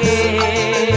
给。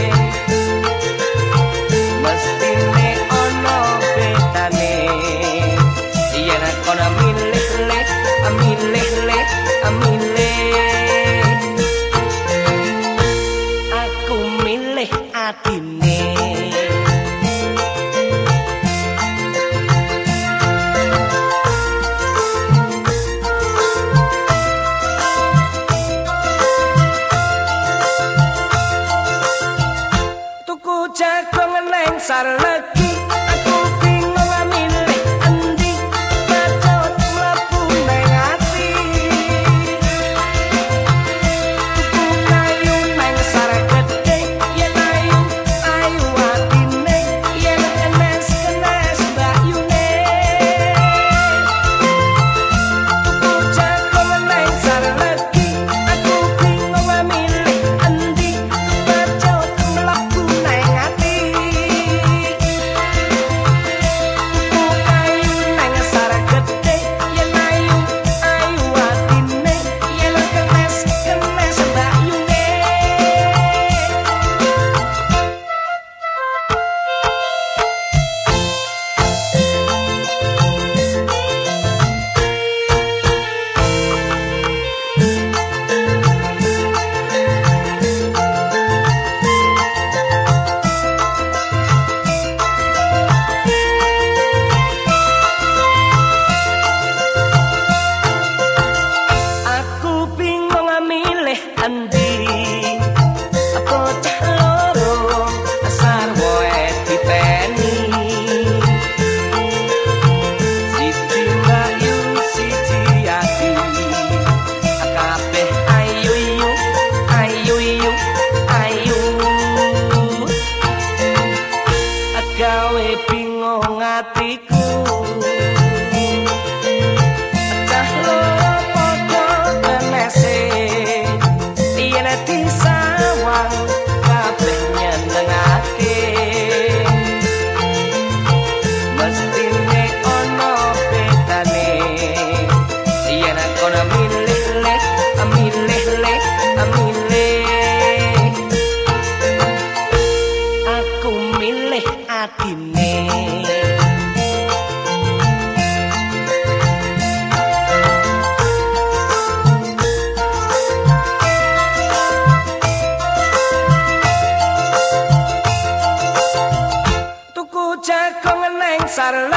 got a lot.